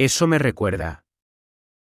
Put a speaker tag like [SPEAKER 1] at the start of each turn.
[SPEAKER 1] Eso me recuerda.